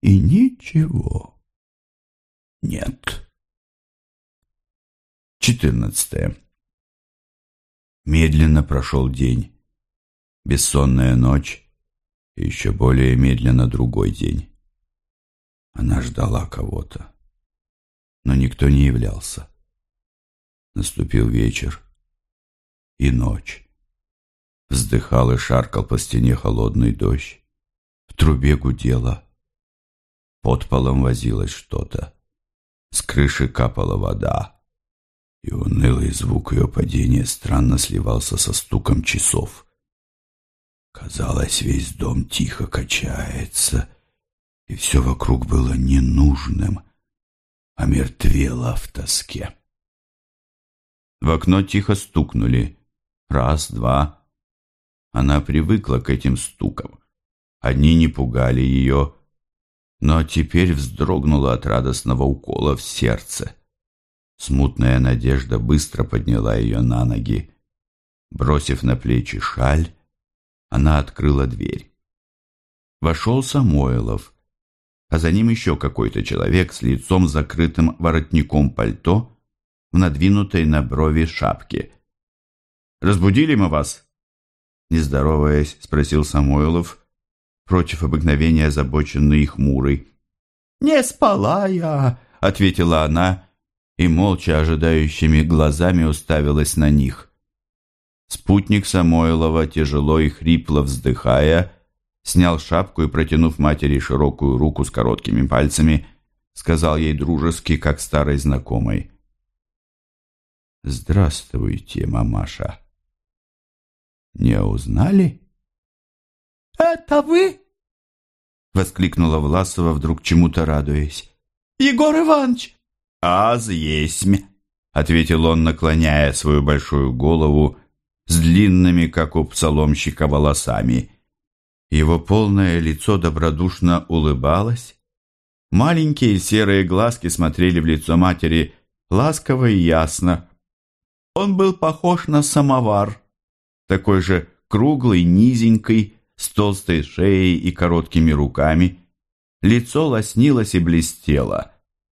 и ничего. Нет. Четырнадцатое. Медленно прошел день. Бессонная ночь и еще более медленно другой день. Она ждала кого-то, но никто не являлся. Наступил вечер и ночь. Вздыхал и шаркал по стене холодный дождь. В трубе гудело. Под полом возилось что-то. С крыши капала вода. И унылый звук ее падения странно сливался со стуком часов. Казалось, весь дом тихо качается, и все вокруг было ненужным, а мертвело в тоске. В окно тихо стукнули. Раз, два. Она привыкла к этим стукам. Одни не пугали ее, но теперь вздрогнула от радостного укола в сердце. Смутная надежда быстро подняла ее на ноги. Бросив на плечи шаль, она открыла дверь. Вошел Самойлов, а за ним еще какой-то человек с лицом закрытым воротником пальто в надвинутой на брови шапке. «Разбудили мы вас?» Не здороваясь, спросил Самойлов, против обыкновения озабоченный и хмурый. «Не спала я», — ответила она, и молча ожидающими глазами уставилась на них. Спутник Самойлова, тяжело и хрипло вздыхая, снял шапку и, протянув матери широкую руку с короткими пальцами, сказал ей дружески, как старой знакомой. «Здравствуйте, мамаша». «Не узнали?» «Это вы?» — воскликнула Власова, вдруг чему-то радуясь. «Егор Иванович!» «Аз есмь!» — ответил он, наклоняя свою большую голову с длинными, как у псаломщика, волосами. Его полное лицо добродушно улыбалось. Маленькие серые глазки смотрели в лицо матери ласково и ясно. Он был похож на самовар, такой же круглый, низенький, с толстой шеей и короткими руками. Лицо лоснилось и блестело.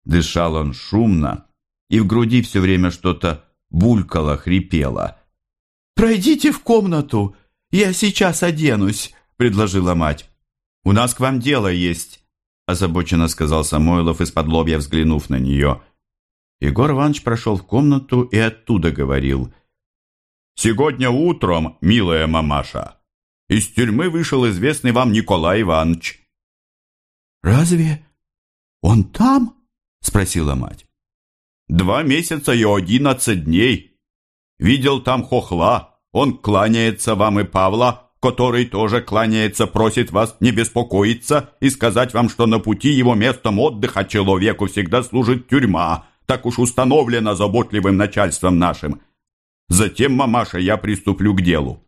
Дышал он шумно, и в груди все время что-то булькало, хрипело. «Пройдите в комнату, я сейчас оденусь», — предложила мать. «У нас к вам дело есть», — озабоченно сказал Самойлов, из-под лобья взглянув на нее. Егор Иванович прошел в комнату и оттуда говорил. «Сегодня утром, милая мамаша, из тюрьмы вышел известный вам Николай Иванович». «Разве он там?» — спросила мать. «Два месяца и одиннадцать дней. Видел там хохла. Он кланяется вам и Павла, который тоже кланяется, просит вас не беспокоиться и сказать вам, что на пути его местом отдыха человеку всегда служит тюрьма. Так уж установлено заботливым начальством нашим. Затем, мамаша, я приступлю к делу.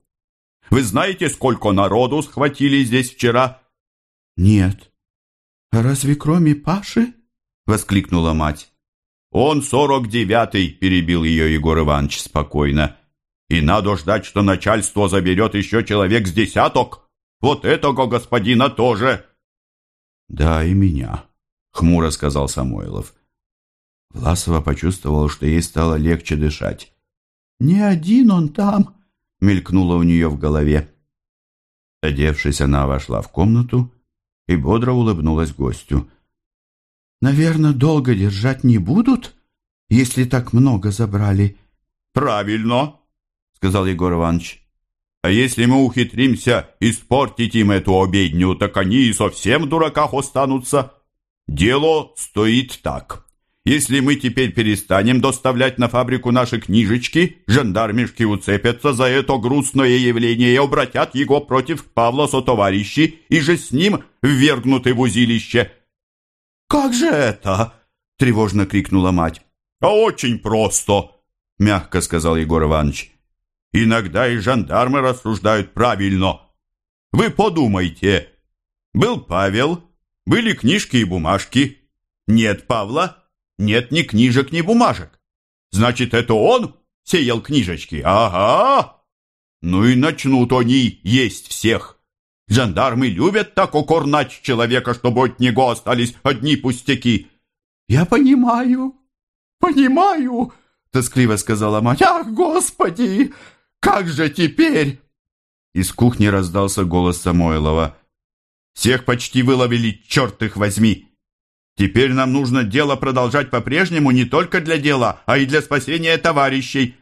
Вы знаете, сколько народу схватили здесь вчера?» «Нет». «А разве кроме Паши?» — воскликнула мать. «Он сорок девятый», — перебил ее Егор Иванович спокойно. «И надо ждать, что начальство заберет еще человек с десяток. Вот этого господина тоже». «Да, и меня», — хмуро сказал Самойлов. Власова почувствовала, что ей стало легче дышать. «Не один он там», мелькнуло у нее в голове. Одевшись, она вошла в комнату и бодро улыбнулась гостю. «Наверное, долго держать не будут, если так много забрали?» «Правильно», — сказал Егор Иванович. «А если мы ухитримся испортить им эту обедню, так они и совсем в дураках останутся. Дело стоит так. Если мы теперь перестанем доставлять на фабрику наши книжечки, жандармишки уцепятся за это грустное явление и обратят его против Павла сотоварищи и же с ним ввергнуты в узилище». «Как же это?» — тревожно крикнула мать. «А очень просто», — мягко сказал Егор Иванович. «Иногда и жандармы рассуждают правильно. Вы подумайте. Был Павел, были книжки и бумажки. Нет Павла, нет ни книжек, ни бумажек. Значит, это он сеял книжечки? Ага! Ну и начнут они есть всех. Жандармы любят так укорнать человека, чтобы от него остались одни пустяки. «Я понимаю, понимаю», — тоскливо сказала мать. «Ах, Господи, как же теперь?» Из кухни раздался голос Самойлова. «Всех почти выловили, черт их возьми! Теперь нам нужно дело продолжать по-прежнему не только для дела, а и для спасения товарищей».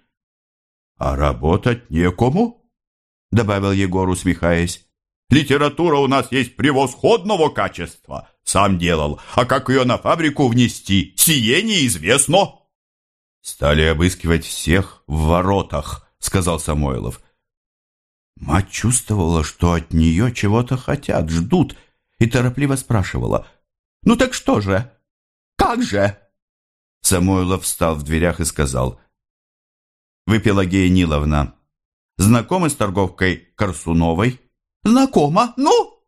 «А работать некому?» — добавил Егор, усмехаясь. «Литература у нас есть превосходного качества. Сам делал. А как ее на фабрику внести, сие неизвестно». «Стали обыскивать всех в воротах», — сказал Самойлов. Мать чувствовала, что от нее чего-то хотят, ждут, и торопливо спрашивала. «Ну так что же? Как же?» Самойлов встал в дверях и сказал. «Вы, Пелагея Ниловна, знакомы с торговкой Корсуновой?» «Знакома? Ну?»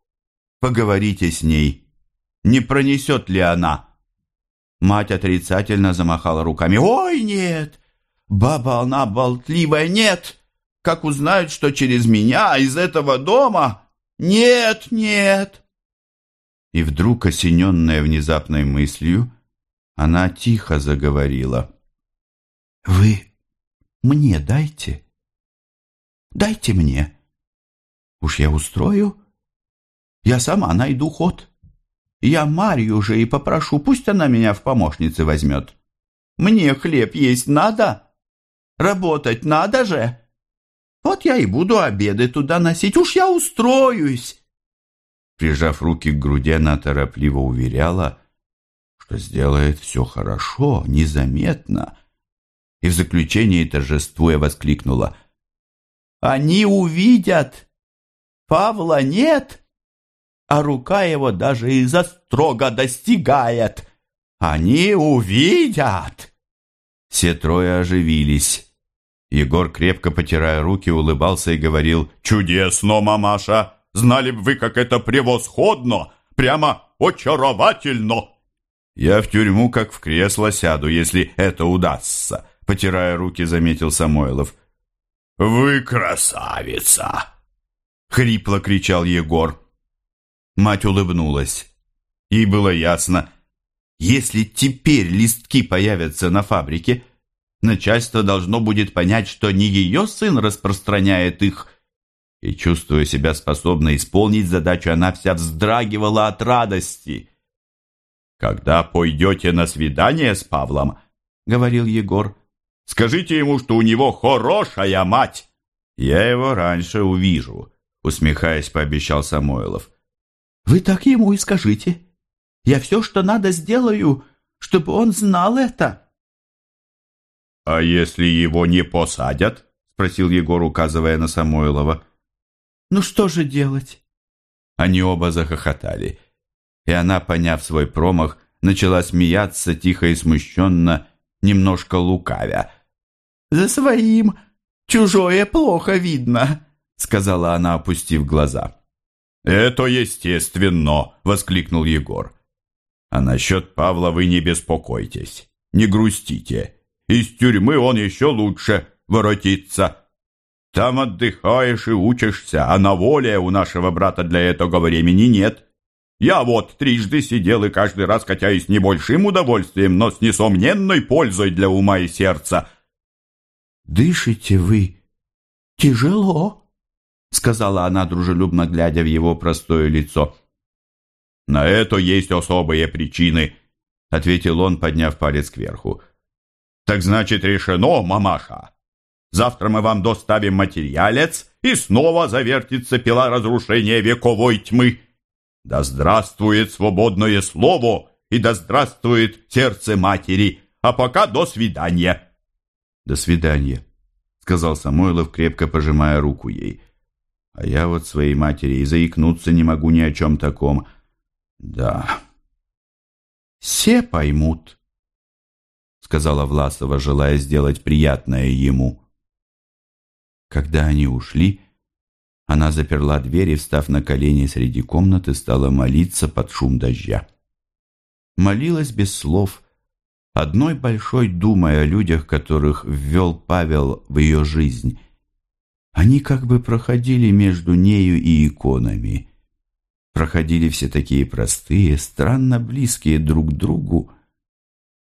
«Поговорите с ней. Не пронесет ли она?» Мать отрицательно замахала руками. «Ой, нет! Баба она болтливая, нет! Как узнают, что через меня из этого дома? Нет, нет!» И вдруг, осененная внезапной мыслью, она тихо заговорила. «Вы мне дайте. Дайте мне. Уж я устрою. Я сама найду ход». Я Марью же и попрошу, пусть она меня в помощницы возьмет. Мне хлеб есть надо, работать надо же. Вот я и буду обеды туда носить, уж я устроюсь. Прижав руки к груди, она торопливо уверяла, что сделает все хорошо, незаметно, и в заключении торжествуя воскликнула. «Они увидят! Павла нет!» а рука его даже из-за строго достигает. Они увидят!» Все трое оживились. Егор, крепко потирая руки, улыбался и говорил «Чудесно, мамаша! Знали бы вы, как это превосходно! Прямо очаровательно!» «Я в тюрьму, как в кресло сяду, если это удастся», — потирая руки, заметил Самойлов. «Вы красавица!» — хрипло кричал Егор. Мать улыбнулась. Ей было ясно, если теперь листки появятся на фабрике, начальство должно будет понять, что не ее сын распространяет их. И, чувствуя себя способной исполнить задачу, она вся вздрагивала от радости. «Когда пойдете на свидание с Павлом, — говорил Егор, — скажите ему, что у него хорошая мать. Я его раньше увижу», — усмехаясь, пообещал Самойлов. Вы так ему и скажите. Я все, что надо, сделаю, чтобы он знал это. — А если его не посадят? — спросил Егор, указывая на Самойлова. — Ну что же делать? Они оба захохотали, и она, поняв свой промах, начала смеяться тихо и смущенно, немножко лукавя. «За своим чужое плохо видно», — сказала она, опустив глаза. «Это естественно!» — воскликнул Егор. «А насчет Павла вы не беспокойтесь, не грустите. Из тюрьмы он еще лучше воротится. Там отдыхаешь и учишься, а на воле у нашего брата для этого времени нет. Я вот трижды сидел и каждый раз катяюсь не большим удовольствием, но с несомненной пользой для ума и сердца». «Дышите вы тяжело», сказала она, дружелюбно глядя в его простое лицо. «На это есть особые причины», — ответил он, подняв палец кверху. «Так значит, решено, мамаша. Завтра мы вам доставим материалец, и снова завертится пила разрушения вековой тьмы. Да здравствует свободное слово, и да здравствует сердце матери. А пока до свидания». «До свидания», — сказал Самойлов, крепко пожимая руку ей. А я вот своей матери и заикнуться не могу ни о чем таком. Да. Все поймут, сказала Власова, желая сделать приятное ему. Когда они ушли, она заперла дверь и, встав на колени среди комнаты, стала молиться под шум дождя. Молилась без слов, одной большой думой о людях, которых ввел Павел в ее жизнь — они как бы проходили между нею и иконами, проходили все такие простые, странно близкие друг другу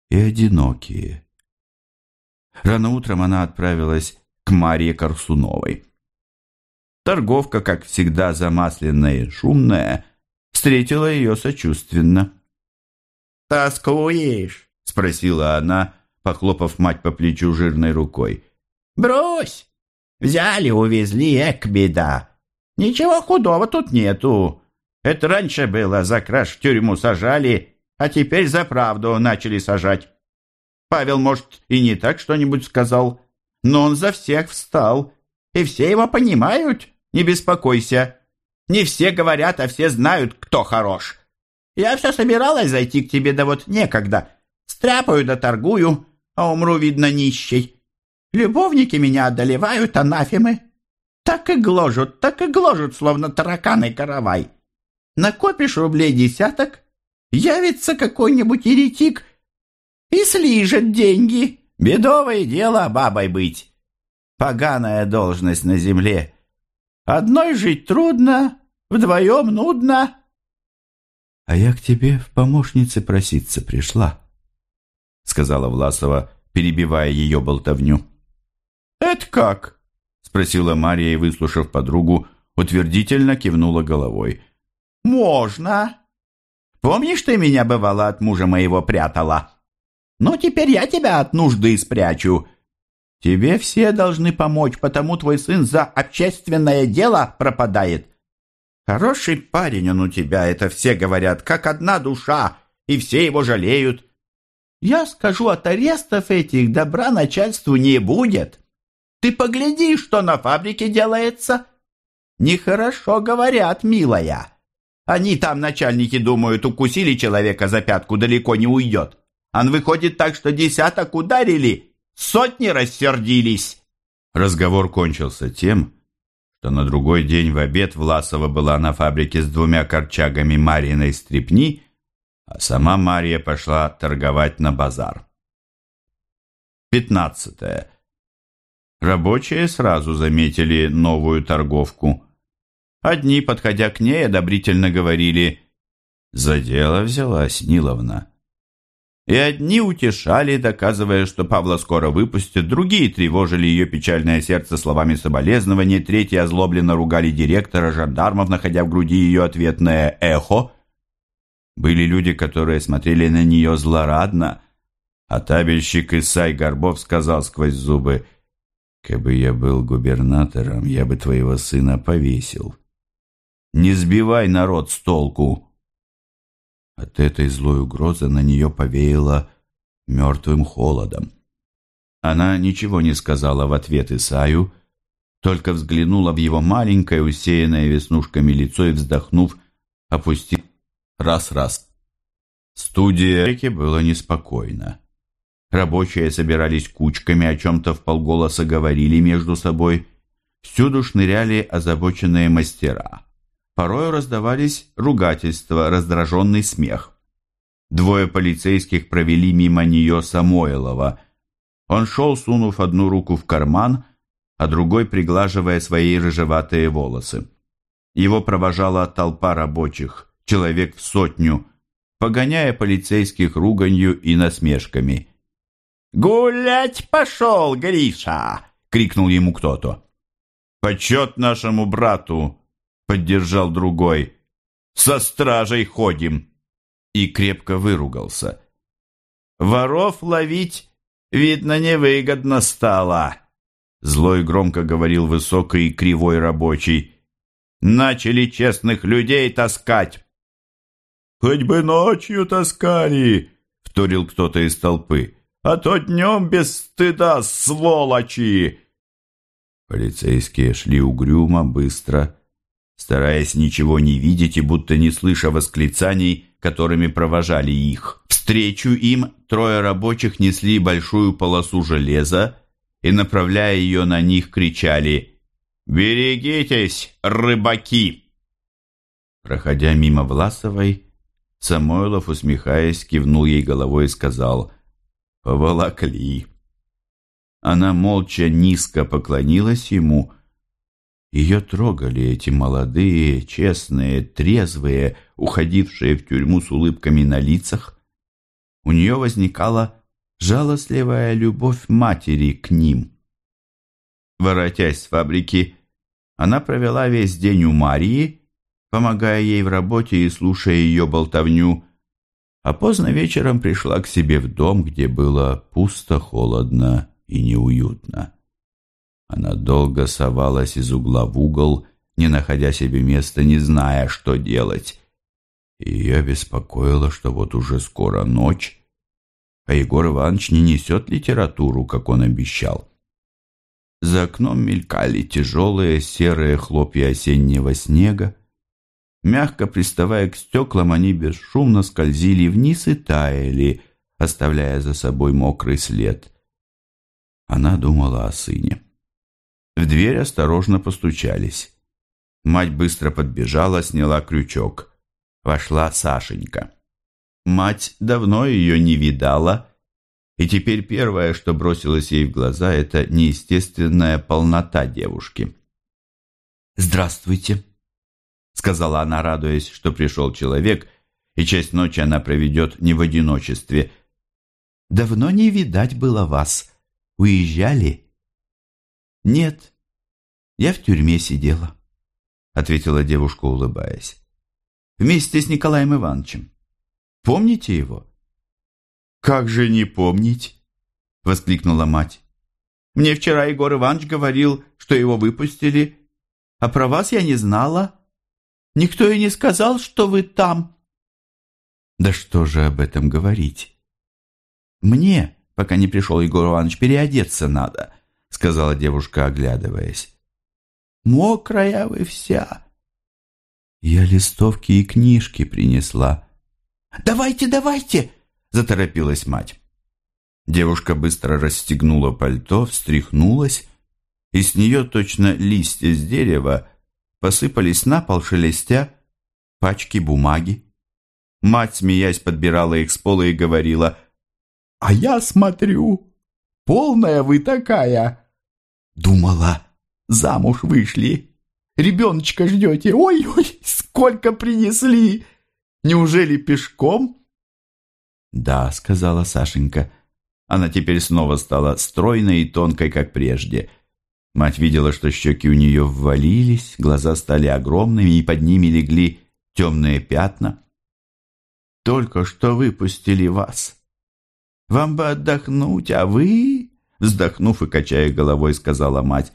и одинокие. Рано утром она отправилась к Марье Корсуновой. Торговка, как всегда замасленная и шумная, встретила ее сочувственно. «Тоскуешь?» — спросила она, похлопав мать по плечу жирной рукой. «Брось! Взяли, увезли, эк, беда! Ничего худого тут нету. Это раньше было, за краж в тюрьму сажали, а теперь за правду начали сажать. Павел, может, и не так что-нибудь сказал, но он за всех встал, и все его понимают, не беспокойся. Не все говорят, а все знают, кто хорош. Я все собиралась зайти к тебе, да вот некогда. Стряпаю да торгую, а умру, видно, нищей. Любовники меня одолевают, анафемы. Так и гложут, так и гложут, словно тараканы каравай. Накопишь рублей десяток, явится какой-нибудь еретик и слижет деньги. Бедовое дело бабой быть. Поганая должность на земле. Одной жить трудно, вдвоем нудно. А я к тебе в помощнице проситься пришла, сказала Власова, перебивая ее болтовню. Это как? спросила Мария и, выслушав подругу, утвердительно кивнула головой. «Можно. Помнишь, ты меня, бывало, от мужа моего прятала? Ну, теперь я тебя от нужды спрячу. Тебе все должны помочь, потому твой сын за общественное дело пропадает. Хороший парень он у тебя, это все говорят, как одна душа, и все его жалеют. Я скажу, от арестов этих добра начальству не будет. Ты погляди, что на фабрике делается. Нехорошо говорят, милая. Они там, начальники, думают, укусили человека за пятку, далеко не уйдет. Он выходит так, что десяток ударили, сотни рассердились. Разговор кончился тем, что на другой день в обед Власова была на фабрике с двумя корчагами Марьиной стрепни, а сама Мария пошла торговать на базар. Пятнадцатое. Рабочие сразу заметили новую торговку. Одни, подходя к ней, одобрительно говорили «За дело взялась Ниловна». И одни утешали, доказывая, что Павла скоро выпустят, другие тревожили ее печальное сердце словами соболезнования, третьи озлобленно ругали директора, жандармов, находя в груди ее ответное «эхо». Были люди, которые смотрели на нее злорадно, а табельщик Исай Горбов сказал сквозь зубы «Кабы я был губернатором, я бы твоего сына повесил. Не сбивай народ с толку!» От этой злой угрозы на нее повеяло мертвым холодом. Она ничего не сказала в ответ Исаю, только взглянула в его маленькое, усеянное веснушками лицо и, вздохнув, опустила раз-раз. Студия реки было неспокойно. Рабочие собирались кучками, о чем-то в полголоса говорили между собой. Всюду шныряли озабоченные мастера. Порою раздавались ругательства, раздраженный смех. Двое полицейских провели мимо нее Самойлова. Он шел, сунув одну руку в карман, а другой приглаживая свои рыжеватые волосы. Его провожала толпа рабочих, человек в сотню, погоняя полицейских руганью и насмешками. «Гулять пошел, Гриша!» — крикнул ему кто-то. «Почет нашему брату!» Поддержал другой. «Со стражей ходим!» И крепко выругался. «Воров ловить, видно, невыгодно стало!» Злой громко говорил высокий и кривой рабочий. «Начали честных людей таскать!» «Хоть бы ночью таскали!» — вторил кто-то из толпы. «А то днем без стыда, сволочи!» Полицейские шли угрюмо, быстро, стараясь ничего не видеть и будто не слыша восклицаний, которыми провожали их. Встречу им трое рабочих несли большую полосу железа и, направляя ее на них, кричали «Берегитесь, рыбаки!» Проходя мимо Власовой, Самойлов, усмехаясь, кивнул ей головой и сказал «Поволокли». Она молча низко поклонилась ему Ее трогали эти молодые, честные, трезвые, уходившие в тюрьму с улыбками на лицах. У нее возникала жалостливая любовь матери к ним. Воротясь с фабрики, она провела весь день у Марии, помогая ей в работе и слушая ее болтовню, а поздно вечером пришла к себе в дом, где было пусто, холодно и неуютно. Она долго совалась из угла в угол, не находя себе места, не зная, что делать. Ее беспокоило, что вот уже скоро ночь, а Егор Иванович не несет литературу, как он обещал. За окном мелькали тяжелые серые хлопья осеннего снега. Мягко приставая к стеклам, они бесшумно скользили вниз и таяли, оставляя за собой мокрый след. Она думала о сыне. В дверь осторожно постучались. Мать быстро подбежала, сняла крючок. Вошла Сашенька. Мать давно ее не видала, и теперь первое, что бросилось ей в глаза, это неестественная полнота девушки. «Здравствуйте», — сказала она, радуясь, что пришел человек, и часть ночи она проведет не в одиночестве. «Давно не видать было вас. Уезжали?» «Нет, я в тюрьме сидела», — ответила девушка, улыбаясь. «Вместе с Николаем Ивановичем. Помните его?» «Как же не помнить?» — воскликнула мать. «Мне вчера Егор Иванович говорил, что его выпустили, а про вас я не знала. Никто и не сказал, что вы там». «Да что же об этом говорить?» «Мне, пока не пришел Егор Иванович, переодеться надо», — сказала девушка, оглядываясь. «Мокрая вы вся!» «Я листовки и книжки принесла». «Давайте, давайте!» — заторопилась мать. Девушка быстро расстегнула пальто, встряхнулась, и с нее точно листья с дерева посыпались на пол, шелестя, пачки бумаги. Мать, смеясь, подбирала их с пола и говорила, «А я смотрю, полная вы такая!» Думала, замуж вышли, ребеночка ждете, ой-ой, сколько принесли! Неужели пешком?» «Да», — сказала Сашенька. Она теперь снова стала стройной и тонкой, как прежде. Мать видела, что щеки у нее ввалились, глаза стали огромными, и под ними легли темные пятна. «Только что выпустили вас. Вам бы отдохнуть, а вы...» Вздохнув и качая головой, сказала мать.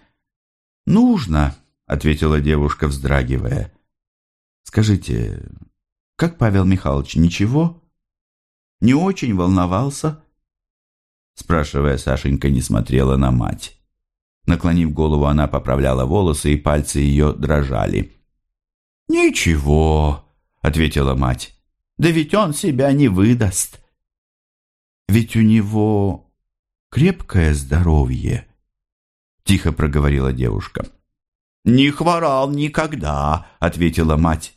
«Нужно», — ответила девушка, вздрагивая. «Скажите, как Павел Михайлович, ничего? Не очень волновался?» Спрашивая, Сашенька не смотрела на мать. Наклонив голову, она поправляла волосы, и пальцы ее дрожали. «Ничего», — ответила мать, — «да ведь он себя не выдаст». «Ведь у него крепкое здоровье», — тихо проговорила девушка. «Не хворал никогда», — ответила мать.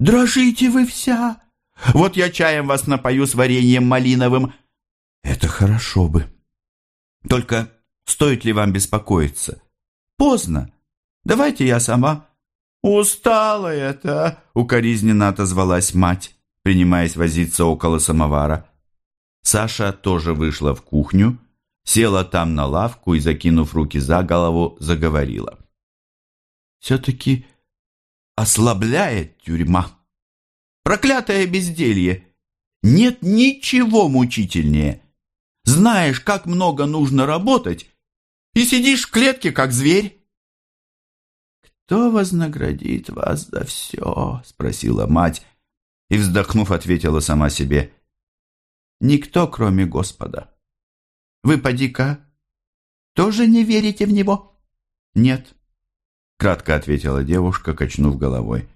«Дрожите вы вся! Вот я чаем вас напою с вареньем малиновым». «Это хорошо бы. Только стоит ли вам беспокоиться? Поздно. Давайте я сама». «Устала это!» — укоризненно отозвалась мать, принимаясь возиться около самовара. Саша тоже вышла в кухню, села там на лавку и, закинув руки за голову, заговорила. «Все-таки ослабляет тюрьма. Проклятое безделье! Нет ничего мучительнее. Знаешь, как много нужно работать, и сидишь в клетке, как зверь. «Кто вознаградит вас за все?» — спросила мать, и, вздохнув, ответила сама себе. «Никто, кроме Господа. Вы, поди-ка, тоже не верите в Него?» «Нет», — кратко ответила девушка, качнув головой.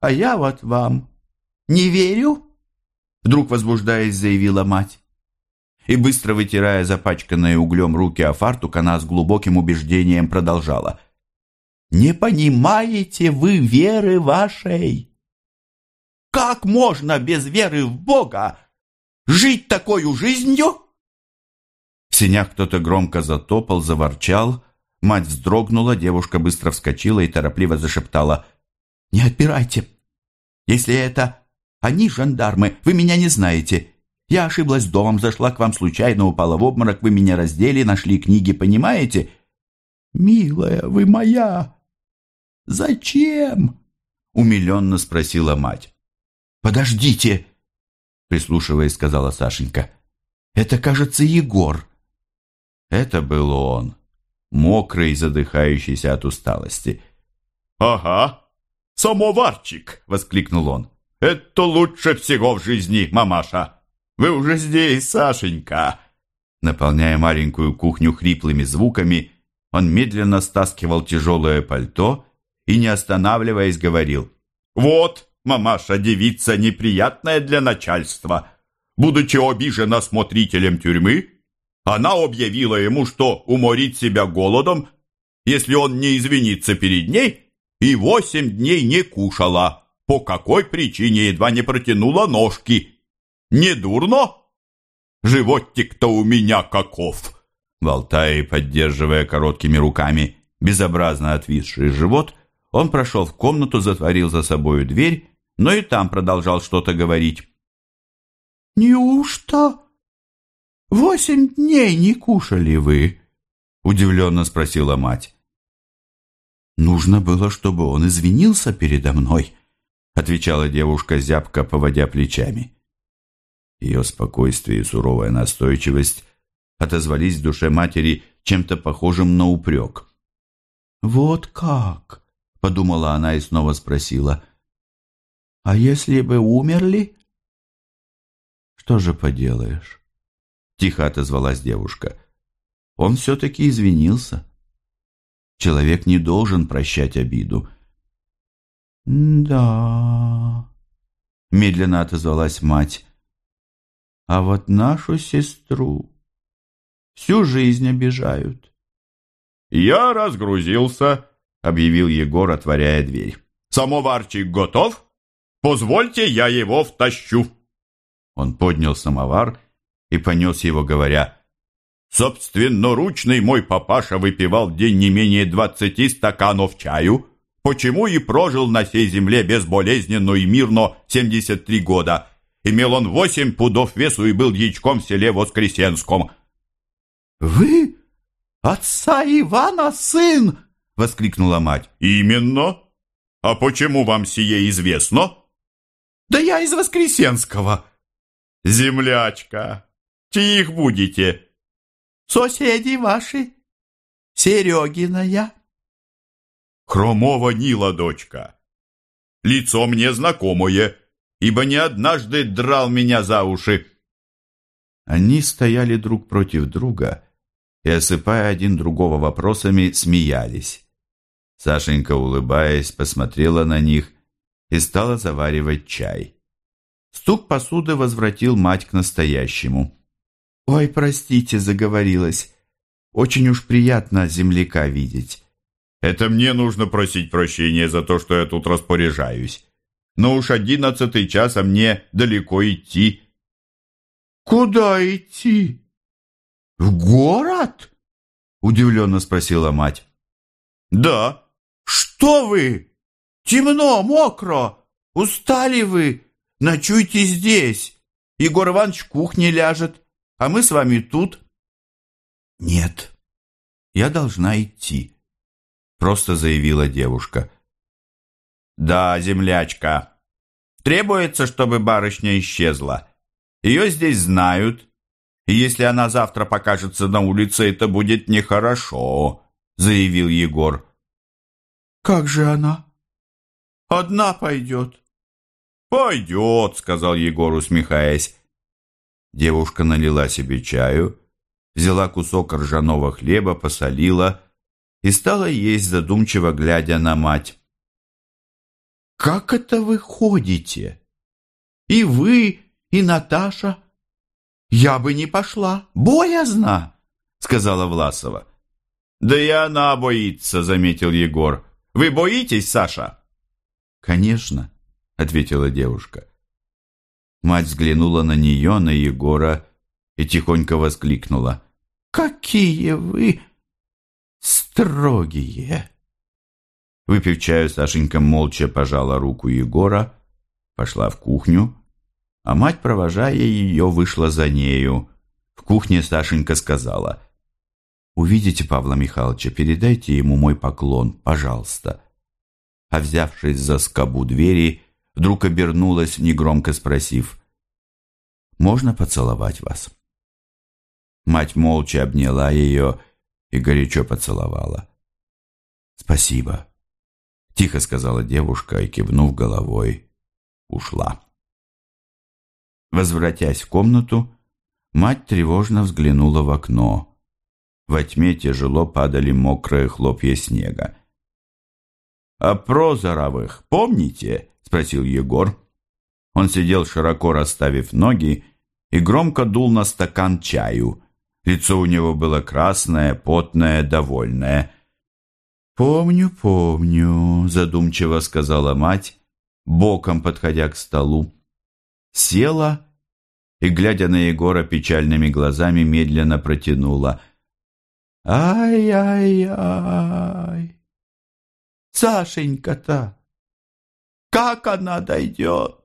«А я вот вам не верю?» Вдруг возбуждаясь, заявила мать. И быстро вытирая запачканные углем руки о фартук, она с глубоким убеждением продолжала. «Не понимаете вы веры вашей? Как можно без веры в Бога жить такой жизнью?» В сенях кто-то громко затопал, заворчал, Мать вздрогнула, девушка быстро вскочила и торопливо зашептала. «Не отпирайте! Если это они жандармы, вы меня не знаете. Я ошиблась домом, зашла к вам случайно, упала в обморок, вы меня раздели, нашли книги, понимаете?» «Милая, вы моя! Зачем?» — умиленно спросила мать. «Подождите!» — прислушиваясь, сказала Сашенька. «Это, кажется, Егор». Это был он, мокрый, задыхающийся от усталости. «Ага, самоварчик!» — воскликнул он. «Это лучше всего в жизни, мамаша! Вы уже здесь, Сашенька!» Наполняя маленькую кухню хриплыми звуками, он медленно стаскивал тяжелое пальто и, не останавливаясь, говорил. «Вот, мамаша, девица неприятная для начальства. Будучи обижена смотрителем тюрьмы, она объявила ему, что уморит себя голодом, если он не извинится перед ней, и восемь дней не кушала, по какой причине едва не протянула ножки. Не дурно? Животик-то у меня каков!» Болтая и поддерживая короткими руками безобразно отвисший живот, он прошел в комнату, затворил за собою дверь, но и там продолжал что-то говорить. «Неужто восемь дней не кушали вы?» — удивленно спросила мать. «Нужно было, чтобы он извинился передо мной», — отвечала девушка, зябко поводя плечами. Ее спокойствие и суровая настойчивость отозвались в душе матери чем-то похожим на упрек. «Вот как?» — подумала она и снова спросила. «А если бы умерли?» «Что же поделаешь?» — тихо отозвалась девушка. «Он все-таки извинился. Человек не должен прощать обиду». «Да...» — медленно отозвалась мать. «А вот нашу сестру всю жизнь обижают». «Я разгрузился», — объявил Егор, отворяя дверь. «Самоварчик готов? Позвольте, я его втащу». Он поднял самовар и понес его, говоря, «Собственноручный мой папаша выпивал в день не менее двадцати стаканов чаю, почему и прожил на сей земле безболезненно и мирно семьдесят три года. Имел он восемь пудов весу и был дьячком в селе Воскресенском». «Вы отца Ивана сын?» — воскликнула мать. «Именно. А почему вам сие известно?» «Да я из Воскресенского». «Землячка, чьих будете?» «Соседи ваши, Серегина я». «Хромова Нила, дочка. Лицо мне знакомое, ибо не однажды драл меня за уши». Они стояли друг против друга и, осыпая один другого вопросами, смеялись. Сашенька, улыбаясь, посмотрела на них и стала заваривать чай. Стук посуды возвратил мать к настоящему. «Ой, простите, заговорилась. Очень уж приятно земляка видеть». «Это мне нужно просить прощения за то, что я тут распоряжаюсь. Но уж одиннадцатый час, а мне далеко идти». «Куда идти? В город?» — удивленно спросила мать. «Да». «Что вы? Темно, мокро. Устали вы?» Ночуйте здесь. Егор Иванович в кухне ляжет, а мы с вами тут. Нет, я должна идти, просто заявила девушка. Да, землячка, требуется, чтобы барышня исчезла. Ее здесь знают, и если она завтра покажется на улице, это будет нехорошо, заявил Егор. Как же она? Одна пойдет. «Пойдет», — сказал Егор, усмехаясь. Девушка налила себе чаю, взяла кусок ржаного хлеба, посолила и стала есть, задумчиво глядя на мать. «Как это вы ходите? И вы, и Наташа?» «Я бы не пошла, боязно», — сказала Власова. «Да и она боится», — заметил Егор. «Вы боитесь, Саша?» «Конечно», ответила девушка. Мать взглянула на нее, на Егора и тихонько воскликнула. «Какие вы строгие. Выпив чаю, Сашенька молча пожала руку Егора, пошла в кухню, а мать, провожая ее, вышла за нею. В кухне Сашенька сказала, «Увидите Павла Михайловича, передайте ему мой поклон, пожалуйста». А взявшись за скобу двери, вдруг обернулась, негромко спросив, «Можно поцеловать вас?» Мать молча обняла ее и горячо поцеловала. «Спасибо», — тихо сказала девушка и, кивнув головой, ушла. Возвратясь в комнату, мать тревожно взглянула в окно. Во тьме тяжело падали мокрые хлопья снега. «А Прозоровых помните?» — спросил Егор. Он сидел широко расставив ноги и громко дул на стакан чаю. Лицо у него было красное, потное, довольное. «Помню, помню», — задумчиво сказала мать, боком подходя к столу. Села и, глядя на Егора печальными глазами, медленно протянула. «Ай-ай-ай! Сашенька-то! Как она дойдет?»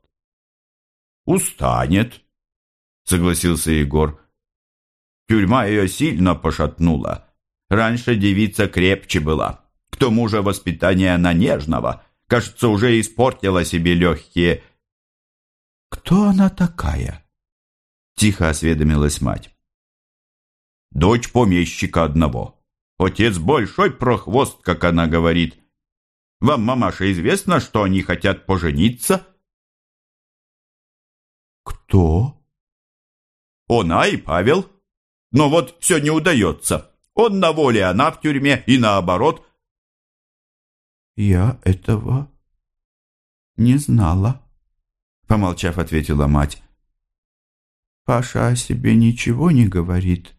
«Устанет», — согласился Егор. Тюрьма ее сильно пошатнула. Раньше девица крепче была. К тому же воспитание она нежного. Кажется, уже испортила себе легкие. «Кто она такая?» Тихо осведомилась мать. «Дочь помещика одного. Отец большой прохвост, как она говорит. Вам, мамаша, известно, что они хотят пожениться?» «Кто?» «Она и Павел». Но вот все не удается. Он на воле, она в тюрьме, и наоборот. «Я этого не знала», — помолчав, ответила мать. «Паша о себе ничего не говорит».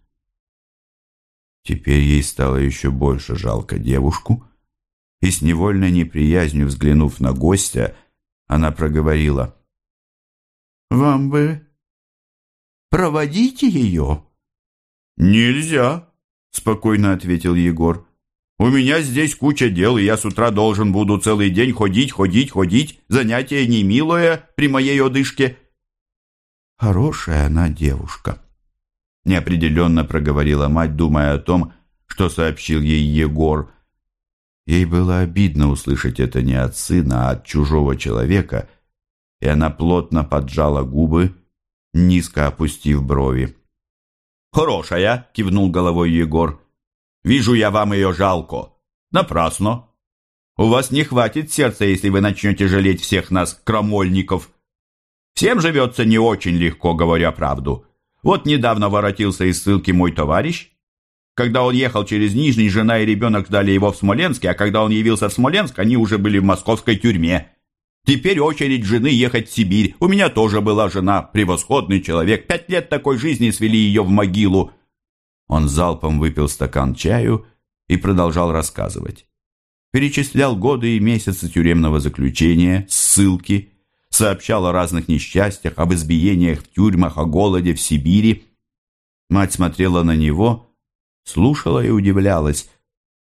Теперь ей стало еще больше жалко девушку, и с невольной неприязнью взглянув на гостя, она проговорила. «Вам бы проводить ее?» «Нельзя», — спокойно ответил Егор. «У меня здесь куча дел, и я с утра должен буду целый день ходить, ходить, ходить. Занятие не милое при моей одышке». «Хорошая она девушка», — неопределенно проговорила мать, думая о том, что сообщил ей Егор. Ей было обидно услышать это не от сына, а от чужого человека, и она плотно поджала губы, низко опустив брови. «Хорошая», — кивнул головой Егор. «Вижу я вам ее жалко. Напрасно. У вас не хватит сердца, если вы начнете жалеть всех нас, крамольников. Всем живется не очень легко, говоря правду. Вот недавно воротился из ссылки мой товарищ. Когда он ехал через Нижний, жена и ребенок ждали его в Смоленске, а когда он явился в Смоленск, они уже были в московской тюрьме. Теперь очередь жены ехать в Сибирь. У меня тоже была жена, превосходный человек. Пять лет такой жизни свели ее в могилу. Он залпом выпил стакан чаю и продолжал рассказывать. Перечислял годы и месяцы тюремного заключения, ссылки, сообщал о разных несчастьях, об избиениях в тюрьмах, о голоде в Сибири. Мать смотрела на него, слушала и удивлялась.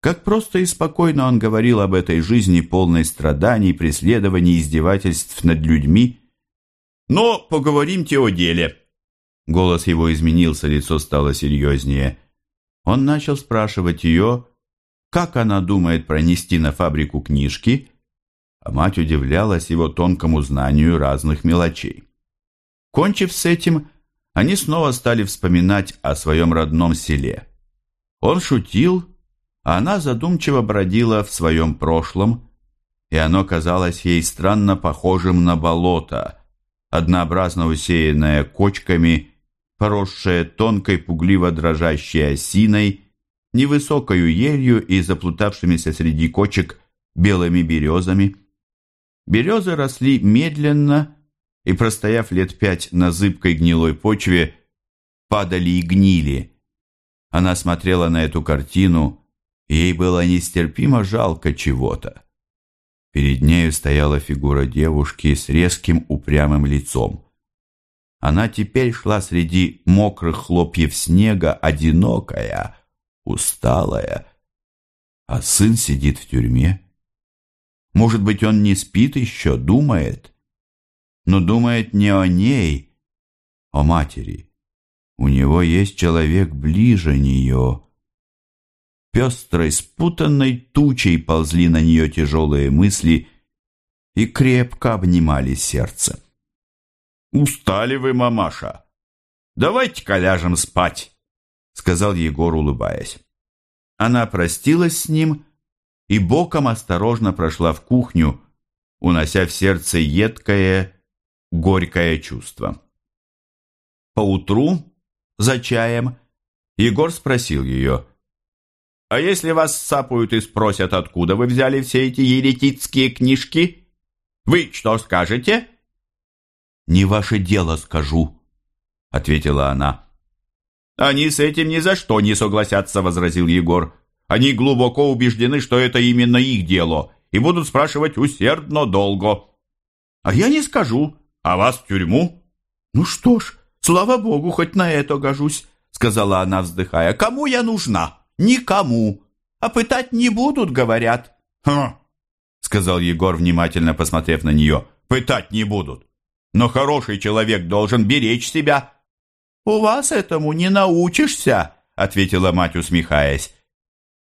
Как просто и спокойно он говорил об этой жизни, полной страданий, преследований, издевательств над людьми. «Но поговоримте о деле». Голос его изменился, лицо стало серьезнее. Он начал спрашивать ее, как она думает пронести на фабрику книжки, а мать удивлялась его тонкому знанию разных мелочей. Кончив с этим, они снова стали вспоминать о своем родном селе. Он шутил, а она задумчиво бродила в своем прошлом, и оно казалось ей странно похожим на болото, однообразно усеянное кочками, поросшее тонкой пугливо дрожащей осиной, невысокою елью и заплутавшимися среди кочек белыми березами. Березы росли медленно и, простояв лет пять на зыбкой гнилой почве, падали и гнили. Она смотрела на эту картину, Ей было нестерпимо жалко чего-то. Перед нею стояла фигура девушки с резким упрямым лицом. Она теперь шла среди мокрых хлопьев снега, одинокая, усталая, а сын сидит в тюрьме. Может быть, он не спит еще, думает, но думает не о ней, о матери. У него есть человек ближе нее. Пестрой, спутанной тучей ползли на нее тяжелые мысли и крепко обнимали сердце. «Устали вы, мамаша? Давайте-ка ляжем спать», — сказал Егор, улыбаясь. Она простилась с ним и боком осторожно прошла в кухню, унося в сердце едкое, горькое чувство. Поутру, за чаем, Егор спросил ее, «А если вас сапают и спросят, откуда вы взяли все эти еретицкие книжки, вы что скажете?» «Не ваше дело скажу», — ответила она. «Они с этим ни за что не согласятся», — возразил Егор. «Они глубоко убеждены, что это именно их дело, и будут спрашивать усердно долго». «А я не скажу. А вас в тюрьму?» «Ну что ж, слава богу, хоть на это гожусь», — сказала она, вздыхая. «Кому я нужна? Никому. А пытать не будут, говорят». «Ха!» — сказал Егор, внимательно посмотрев на нее. «Пытать не будут. Но хороший человек должен беречь себя». «У вас этому не научишься», — ответила мать, усмехаясь.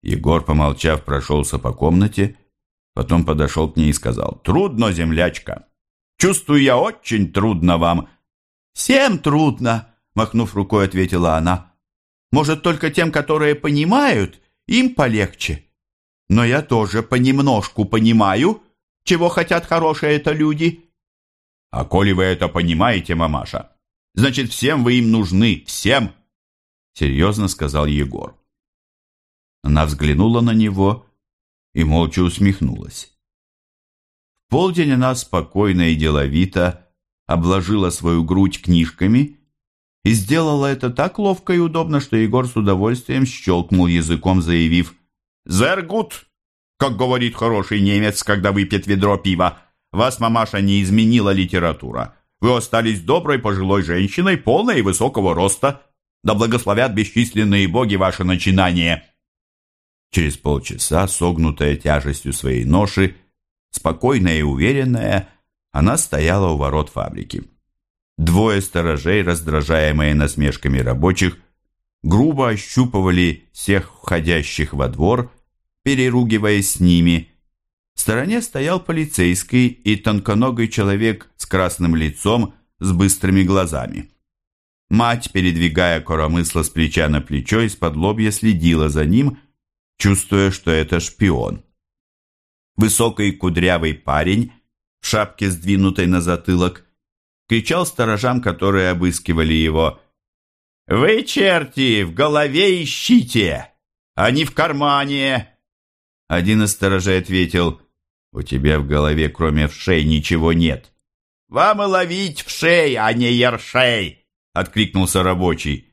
Егор, помолчав, прошелся по комнате, потом подошел к ней и сказал, «Трудно, землячка. Чувствую я очень трудно вам». «Всем трудно», — махнув рукой, ответила она. «Может, только тем, которые понимают, им полегче. Но я тоже понемножку понимаю, чего хотят хорошие это люди». «А коли вы это понимаете, мамаша, Значит, всем вы им нужны, всем!» Серьезно сказал Егор. Она взглянула на него и молча усмехнулась. В полдень она спокойно и деловито обложила свою грудь книжками и сделала это так ловко и удобно, что Егор с удовольствием щелкнул языком, заявив «Зергут!» как говорит хороший немец, когда выпьет ведро пива. Вас, мамаша, не изменила литература. Вы остались доброй пожилой женщиной, полной и высокого роста. Да благословят бесчисленные боги ваше начинание». Через полчаса, согнутая тяжестью своей ноши, спокойная и уверенная, она стояла у ворот фабрики. Двое сторожей, раздражаемые насмешками рабочих, грубо ощупывали всех входящих во двор, переругиваясь с ними, в стороне стоял полицейский и тонконогий человек с красным лицом, с быстрыми глазами. Мать, передвигая коромысло с плеча на плечо, из-под лобья следила за ним, чувствуя, что это шпион. Высокий кудрявый парень в шапке, сдвинутой на затылок, кричал сторожам, которые обыскивали его. «Вы, черти, в голове ищите, а не в кармане!» Один из сторожей ответил у тебя в голове кроме вшей ничего нет. Вам и ловить вшей, а не ершей, откликнулся рабочий.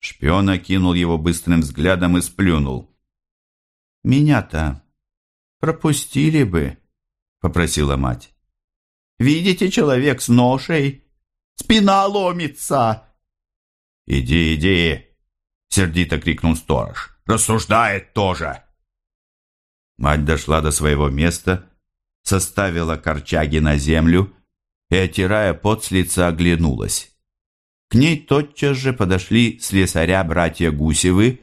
Шпион окинул его быстрым взглядом и сплюнул. «Меня-то пропустили бы», — попросила мать. «Видите, человек с ношей? Спина ломится!» «Иди, иди!» — сердито крикнул сторож. «Рассуждает тоже!» Мать дошла до своего места, составила корчаги на землю и, отирая пот с лица, оглянулась. К ней тотчас же подошли слесаря братья Гусевы,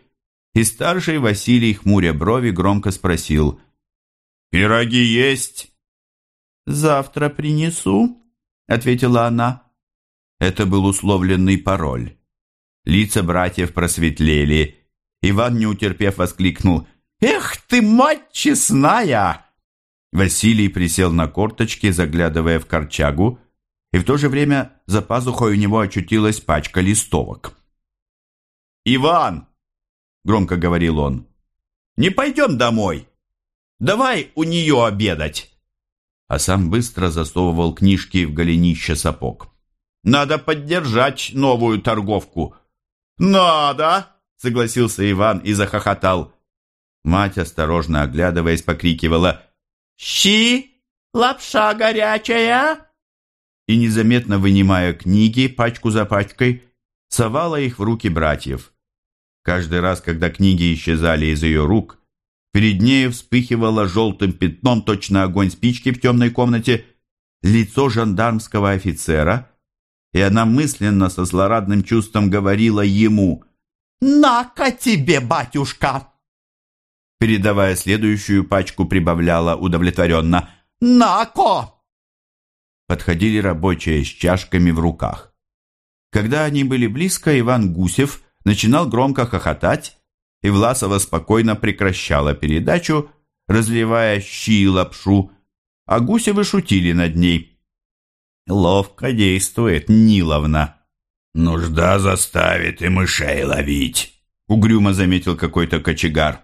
и старший Василий, хмуря брови, громко спросил «Пироги есть?» «Завтра принесу», — ответила она. Это был условленный пароль. Лица братьев просветлели. Иван, не утерпев, воскликнул «Эх ты, мать честная!» Василий присел на корточки, заглядывая в корчагу, и в то же время за пазухой у него очутилась пачка листовок. «Иван!» — громко говорил он. «Не пойдем домой. Давай у нее обедать!» А сам быстро засовывал книжки в голенище сапог. «Надо поддержать новую торговку!» «Надо!» — согласился Иван и захохотал. Мать, осторожно оглядываясь, покрикивала «Щи! Лапша горячая!» И, незаметно вынимая книги, пачку за пачкой, совала их в руки братьев. Каждый раз, когда книги исчезали из ее рук, Перед нею вспыхивало желтым пятном, точно огонь спички в темной комнате, лицо жандармского офицера, и она мысленно со злорадным чувством говорила ему «На-ка тебе, батюшка!» Передавая следующую пачку, прибавляла удовлетворенно «На-ко!» Подходили рабочие с чашками в руках. Когда они были близко, Иван Гусев начинал громко хохотать, и Власова спокойно прекращала передачу, разливая щи и лапшу, а Гусевы шутили над ней. «Ловко действует Ниловна». «Нужда заставит и мышей ловить», — угрюмо заметил какой-то кочегар.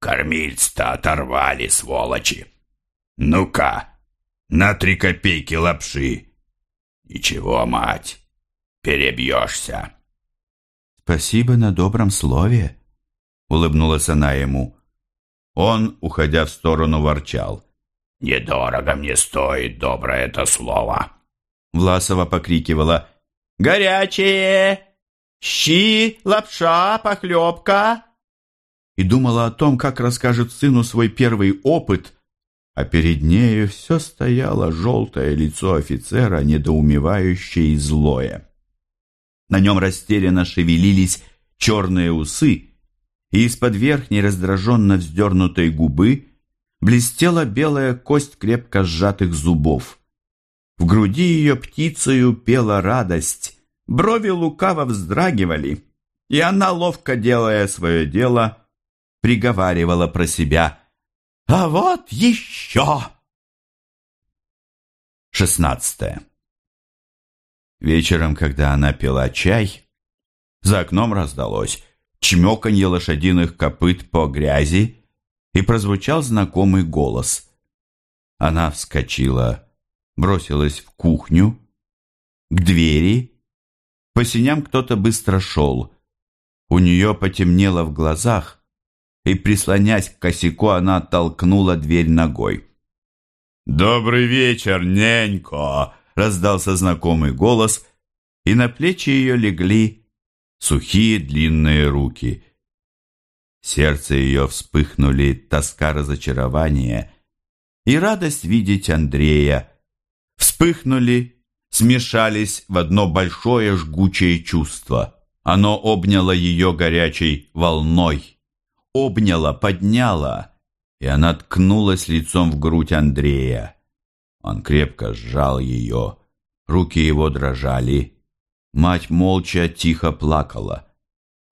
«Кормильц-то оторвали, сволочи! Ну-ка, на три копейки лапши! Ничего, мать, перебьешься. «Спасибо на добром слове», — улыбнулась она ему. Он, уходя в сторону, ворчал. «Недорого мне стоит доброе это слово». Власова покрикивала. «Горячее! Щи, лапша, похлебка!» И думала о том, как расскажет сыну свой первый опыт, а перед нею все стояло желтое лицо офицера, недоумевающее и злое. На нем растерянно шевелились черные усы, и из-под верхней раздраженно вздернутой губы блестела белая кость крепко сжатых зубов. В груди ее птицею пела радость, брови лукаво вздрагивали, и она, ловко делая свое дело, приговаривала про себя «А вот еще!» Шестнадцатое. Вечером, когда она пила чай, за окном раздалось чмеканье лошадиных копыт по грязи и прозвучал знакомый голос. Она вскочила, бросилась в кухню, к двери. По синям кто-то быстро шел. У нее потемнело в глазах, и, прислонясь к косяку, она толкнула дверь ногой. «Добрый вечер, ненько!» раздался знакомый голос, и на плечи ее легли сухие длинные руки. сердце ее вспыхнули тоска разочарования и радость видеть Андрея. Вспыхнули, смешались в одно большое жгучее чувство. Оно обняло ее горячей волной, обняло, подняло, и она ткнулась лицом в грудь Андрея. Он крепко сжал ее, руки его дрожали. Мать молча тихо плакала.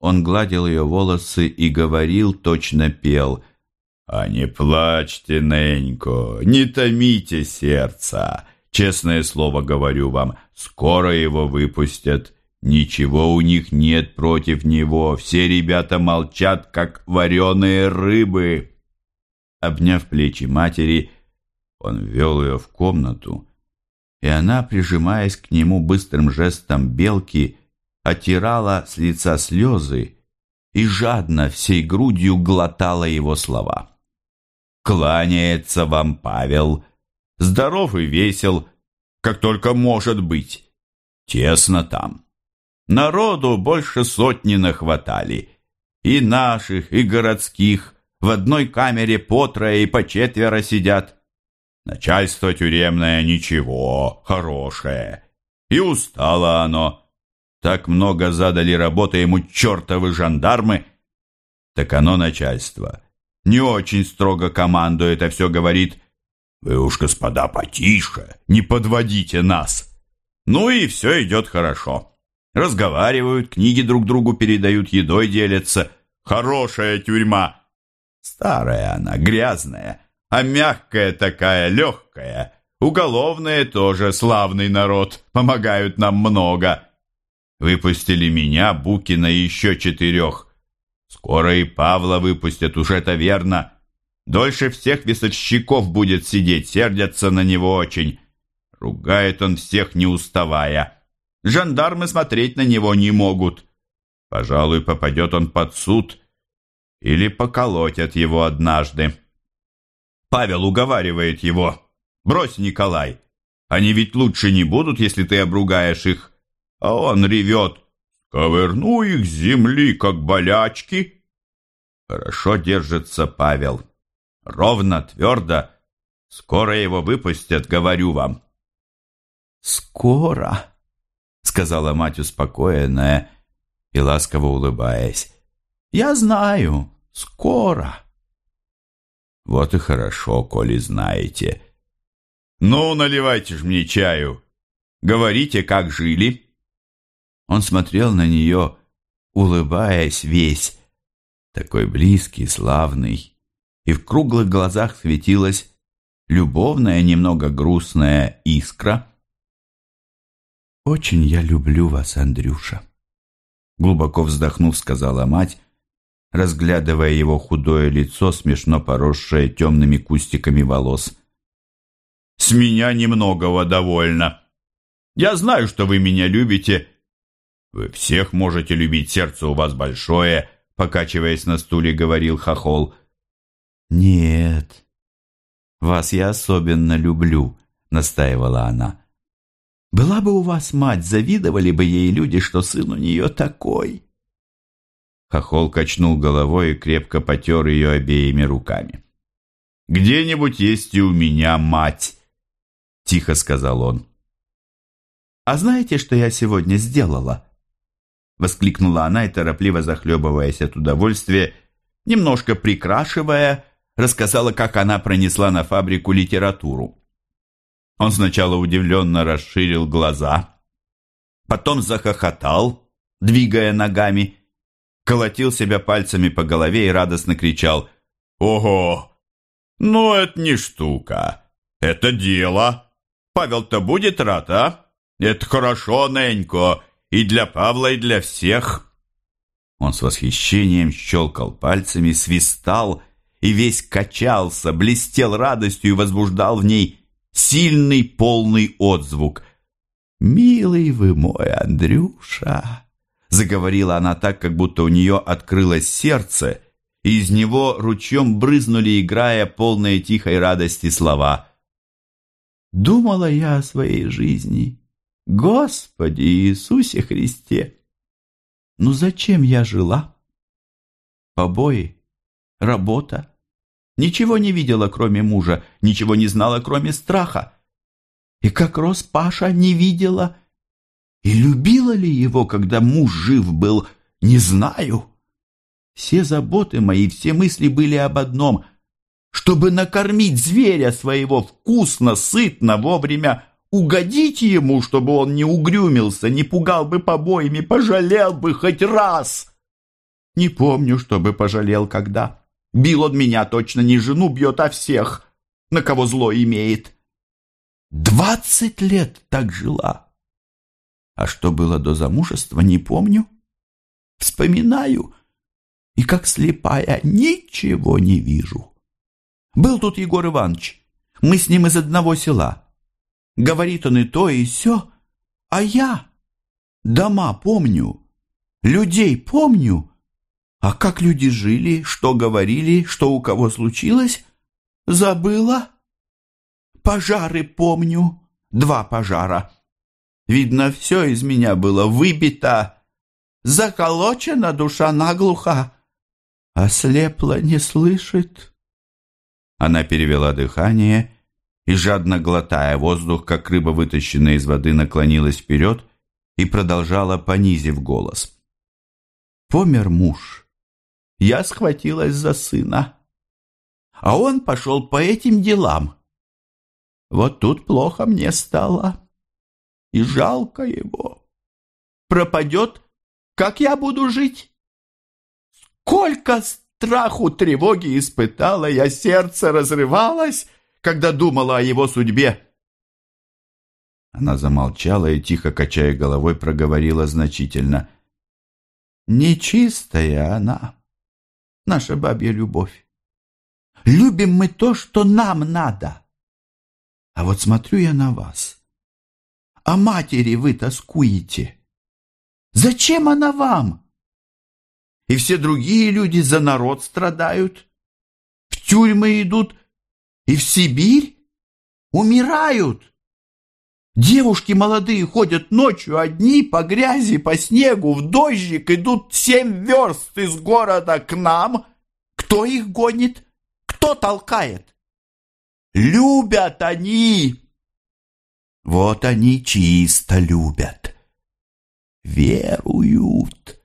Он гладил ее волосы и говорил, точно пел. «А не плачьте, Ненько, не томите сердца. Честное слово говорю вам, скоро его выпустят. Ничего у них нет против него. Все ребята молчат, как вареные рыбы». Обняв плечи матери, он ввел ее в комнату, и она, прижимаясь к нему быстрым жестом белки, отирала с лица слезы и жадно всей грудью глотала его слова. «Кланяется вам Павел, здоров и весел, как только может быть. Тесно там. Народу больше сотни нахватали, и наших, и городских, в одной камере по трое и по четверо сидят. Начальство тюремное ничего, хорошее. И устало оно. Так много задали работы ему чертовы жандармы. Так оно начальство. Не очень строго командует, а все говорит, «Вы уж, господа, потише, не подводите нас». Ну и все идет хорошо. Разговаривают, книги друг другу передают, едой делятся. Хорошая тюрьма. Старая она, грязная а мягкая такая, легкая. Уголовные тоже славный народ, помогают нам много. Выпустили меня, Букина и еще четырех. Скоро и Павла выпустят, уж это верно. Дольше всех весовщиков будет сидеть, сердятся на него очень. Ругает он всех, не уставая. Жандармы смотреть на него не могут. Пожалуй, попадет он под суд или поколотят его однажды. Павел уговаривает его. «Брось, Николай, они ведь лучше не будут, если ты обругаешь их». А он ревет. «Ковырну их с земли, как болячки». Хорошо держится Павел. Ровно, твердо. Скоро его выпустят, говорю вам. «Скоро», — сказала мать успокоенная и ласково улыбаясь. «Я знаю, скоро». «Вот и хорошо, коли знаете». «Ну, наливайте ж мне чаю. Говорите, как жили». Он смотрел на нее, улыбаясь весь, такой близкий, славный, и в круглых глазах светилась любовная, немного грустная искра. «Очень я люблю вас, Андрюша», — глубоко вздохнув, сказала мать, разглядывая его худое лицо, смешно поросшее темными кустиками волос. «С меня немногого довольно. Я знаю, что вы меня любите. Вы всех можете любить, сердце у вас большое», — покачиваясь на стуле, говорил Хохол. «Нет, вас я особенно люблю», — настаивала она. «Была бы у вас мать, завидовали бы ей люди, что сын у нее такой». Хохол качнул головой и крепко потер ее обеими руками. «Где-нибудь есть и у меня мать», — тихо сказал он. «А знаете, что я сегодня сделала?» Воскликнула она и, торопливо захлебываясь от удовольствия, немножко прикрашивая, рассказала, как она пронесла на фабрику литературу. Он сначала удивленно расширил глаза, потом захохотал, двигая ногами, колотил себя пальцами по голове и радостно кричал «Ого! Ну, это не штука, это дело! Павел-то будет рад, а? Это хорошо, Ненько, и для Павла, и для всех!» Он с восхищением щелкал пальцами, свистал и весь качался, блестел радостью и возбуждал в ней сильный полный отзвук. «Милый вы мой, Андрюша!» Заговорила она так, как будто у нее открылось сердце, и из него ручьем брызнули, играя полные тихой радости слова. «Думала я о своей жизни, Господи Иисусе Христе! Ну зачем я жила? Побои, работа. Ничего не видела, кроме мужа, ничего не знала, кроме страха. И как рос Паша, не видела. И любила ли его, когда муж жив был, не знаю. Все заботы мои, все мысли были об одном — чтобы накормить зверя своего вкусно, сытно, вовремя угодить ему, чтобы он не угрюмился, не пугал бы побоями, пожалел бы хоть раз. Не помню, чтобы пожалел когда. Бил он меня точно не жену бьет, а всех, на кого зло имеет. Двадцать лет так жила. А что было до замужества, не помню. Вспоминаю, и как слепая ничего не вижу. Был тут Егор Иванович. Мы с ним из одного села. Говорит он и то, и все. А я дома помню, людей помню. А как люди жили, что говорили, что у кого случилось, забыла. Пожары помню, два пожара. Видно, все из меня было выбито, заколочена душа наглухо, ослепла не слышит. Она перевела дыхание и, жадно глотая воздух, как рыба, вытащенная из воды, наклонилась вперед и продолжала, понизив голос. «Помер муж. Я схватилась за сына. А он пошел по этим делам. Вот тут плохо мне стало. И жалко его. Пропадет, как я буду жить? Сколько страху, тревоги испытала я, сердце разрывалось, когда думала о его судьбе. Она замолчала и, тихо качая головой, проговорила значительно. «Нечистая она, наша бабья любовь. Любим мы то, что нам надо. А вот смотрю я на вас. О матери вы тоскуете. Зачем она вам? И все другие люди за народ страдают. В тюрьмы идут, и в Сибирь умирают. Девушки молодые ходят ночью одни по грязи, по снегу, в дождик, идут семь верст из города к нам Кто их гонит? Кто толкает? Любят они! Вот они чисто любят. Веруют.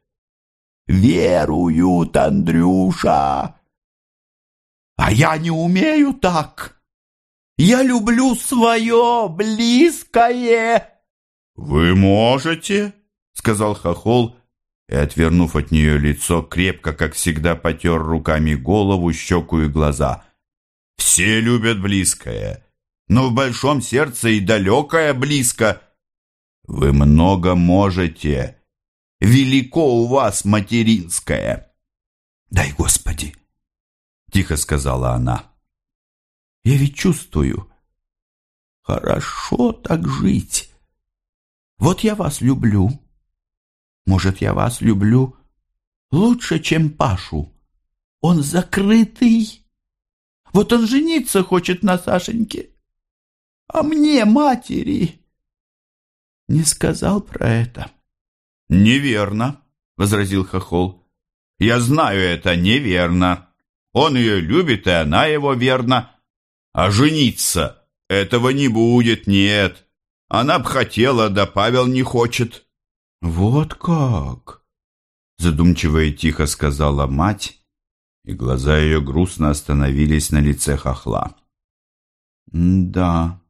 Веруют, Андрюша. А я не умею так. Я люблю свое близкое. Вы можете, сказал Хохол, и, отвернув от нее лицо, крепко, как всегда, потер руками голову, щеку и глаза. Все любят близкое, но в большом сердце и далекое близко. Вы много можете. Велико у вас материнское. Дай, Господи, тихо сказала она. Я ведь чувствую. Хорошо так жить. Вот я вас люблю. Может, я вас люблю лучше, чем Пашу. Он закрытый. Вот он жениться хочет на Сашеньке. А мне, матери, не сказал про это. Неверно, возразил Хохол. Я знаю это неверно. Он ее любит, и она его верно. А жениться этого не будет, нет. Она б хотела, да Павел не хочет. Вот как? Задумчиво и тихо сказала мать, и глаза ее грустно остановились на лице хохла. Да,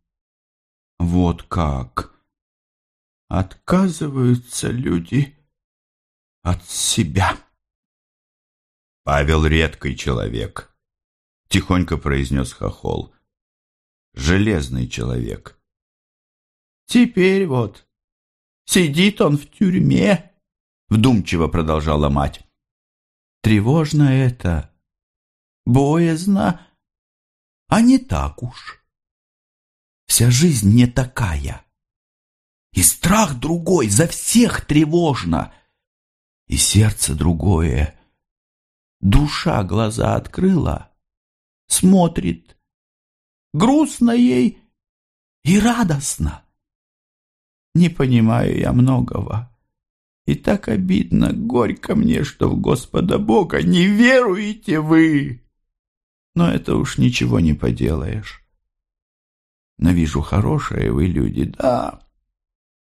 вот как. Отказываются люди от себя. Павел редкий человек, тихонько произнес хохол. Железный человек. Теперь вот сидит он в тюрьме, вдумчиво продолжала мать. Тревожно это, боязно, а не так уж. Вся жизнь не такая. И страх другой, за всех тревожно. И сердце другое. Душа глаза открыла, смотрит. Грустно ей и радостно. Не понимаю я многого. И так обидно, горько мне, что в Господа Бога не веруете вы. Но это уж ничего не поделаешь. Но вижу, хорошие вы люди, да.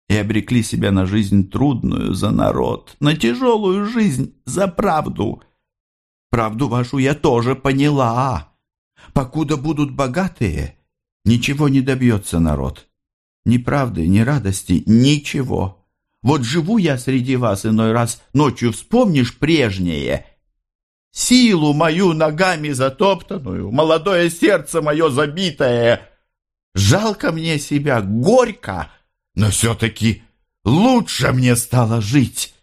И обрекли себя на жизнь трудную за народ, на тяжелую жизнь за правду. Правду вашу я тоже поняла. Покуда будут богатые, ничего не добьется народ. Ни правды, ни радости, ничего. Вот живу я среди вас иной раз, ночью вспомнишь прежнее. Силу мою ногами затоптанную, молодое сердце мое забитое. Жалко мне себя, горько, но все-таки лучше мне стало жить.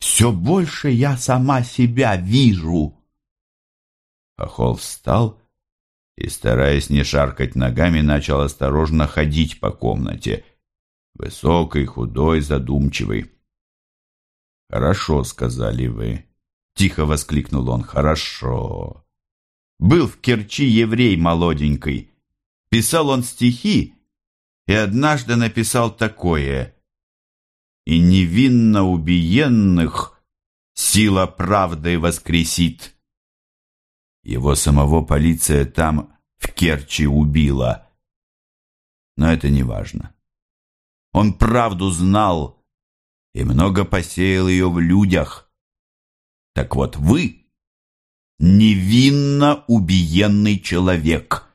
Все больше я сама себя вижу. Хохол встал и, стараясь не шаркать ногами, начал осторожно ходить по комнате — Высокий, худой, задумчивый. «Хорошо», — сказали вы. Тихо воскликнул он. «Хорошо». Был в Керчи еврей молоденький. Писал он стихи, и однажды написал такое. «И невинно убиенных сила правды воскресит». Его самого полиция там, в Керчи, убила. Но это не важно. Он правду знал и много посеял ее в людях. Так вот вы невинно убиенный человек.